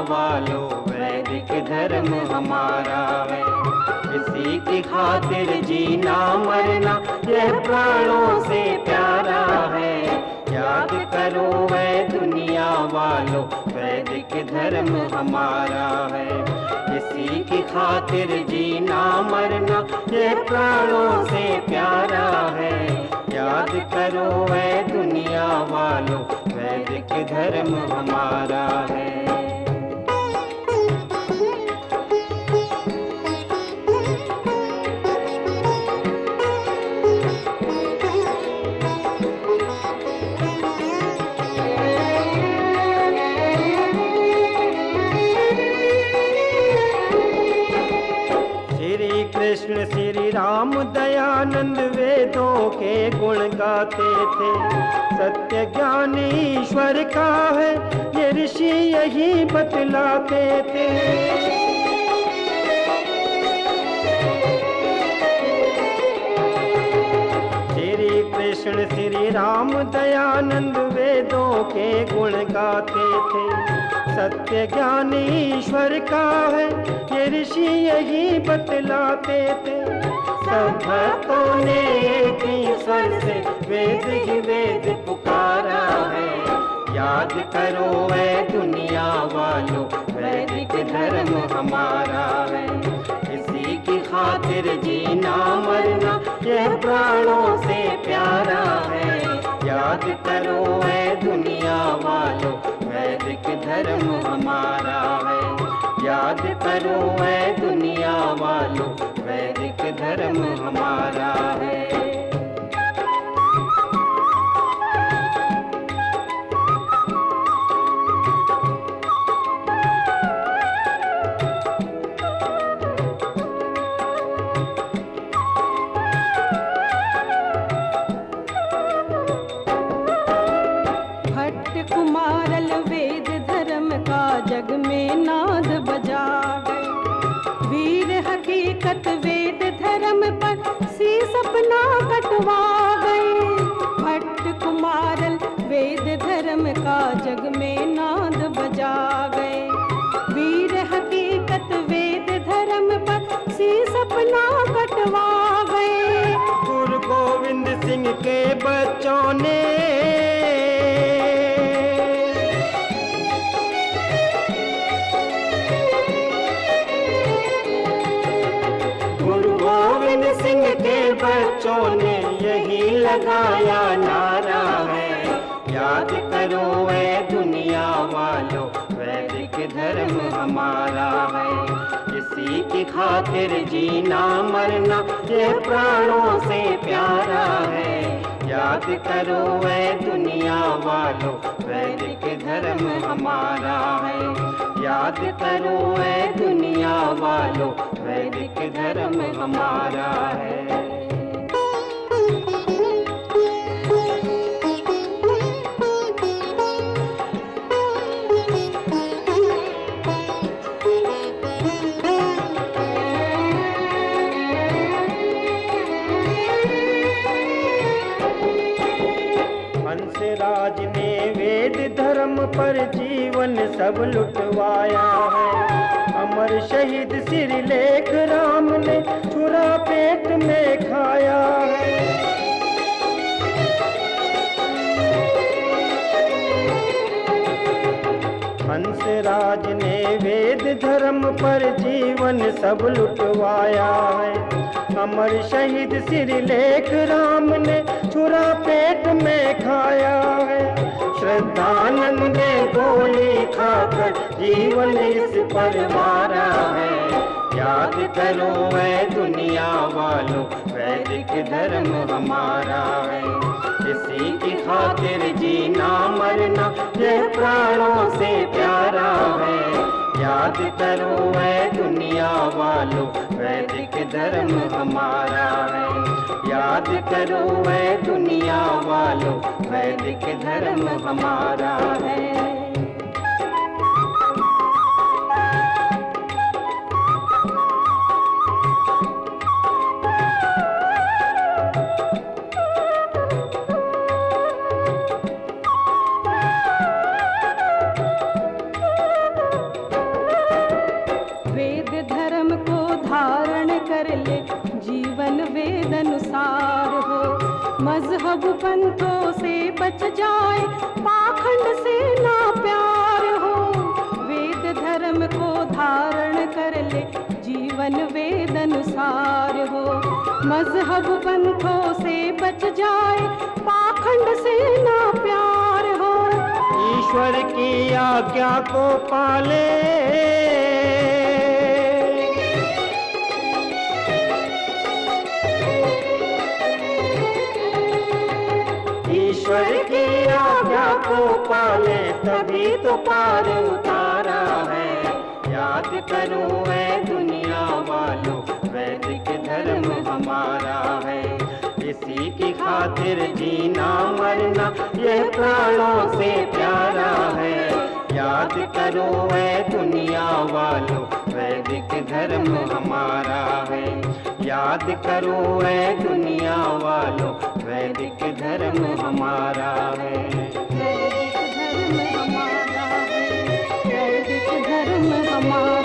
वालों वैदिक धर्म हमारा है। इसी की खातिर जीना, मरना, यह प्राणों से प्यारा है। याद करो वह दुनिया वालों वैदिक धर्म हमारा है। इसी की खातिर जीना, मरना, यह प्राणों से प्यारा है। याद करो वह दुनिया वालों वैदिक धर्म हमारा है। राम दयानंद वेदों के गुण गाते थे। सत्य ज्ञान ईश्वर का है, ये ऋषि यही बतलाते थे। श्री कृष्ण, श्री राम दयानंद वेदों के गुण गाते थे। सत्य ज्ञान ईश्वर का है, ये ऋषि यही बतलाते थे। सब भक्तों ने एक ईश्वर से वेद ही वेद पुकारा है। याद करो है दुनिया वालों, वैदिक धर्म हमारा है। इसी की खातिर जीना मरना, यह प्राणों से प्यारा है। याद करो है दुनिया वालों वैदिक धर्म हमारा है। याद करो है दुनिया वालों वैदिक धर्म हमारा है। जग में नाद बजा गए। वीर हकीकत वेद धर्म पर सी सपना कटवा गए। भट्ट कुमारल वेद धर्म का जग में नाद बजा गए। वीर हकीकत वेद धर्म पर सी सपना कटवा गए। गुरु गोविंद सिंह के बच्चों ने लगाया नारा है। याद करो वे दुनिया वालों, वैदिक धर्म हमारा है। इसी की खातिर जीना मरना ये प्राणों से प्यारा है। याद करो वे दुनिया वालों, वैदिक धर्म हमारा है। याद करो वे दुनिया वालों, वैदिक धर्म हमारा है। पर जीवन सब लुटवाया है। अमर शहीद सिर लेख राम ने छुरा पेट में खाया है। हंस राज ने वेद धर्म पर जीवन सब लुटवाया है। अमर शहीद सिर लेख राम ने छुरा पेट में खाया है। श्रद्धानंद गोली खाकर जीवन इस पर मारा है। याद करो है दुनिया वालों, वैदिक धर्म हमारा है। इसी की खातिर जीना मरना यह प्राणों से प्यारा है। याद करो है दुनिया वालों धर्म हमारा है। याद करो है दुनिया वालों वैदिक धर्म हमारा है। पंथों से बच जाए, पाखंड से ना प्यार हो। वेद धर्म को धारण कर ले, जीवन वेद अनुसार हो। मज़हब पंथों से बच जाए, पाखंड से ना प्यार हो। ईश्वर की आज्ञा को पाले ईश्वर की आज्ञा को पाले, तभी तो पार उतारा है। याद करो है दुनिया वालों, वैदिक धर्म हमारा है। इसी की खातिर जीना, मरना ये प्राणों से प्यारा है। याद करो है दुनिया वालों, वैदिक धर्म हमारा है। याद करो है दुनिया वालों वैदिक धर्म हमारा है। वैदिक धर्म हमारा है। वैदिक धर्म हमारा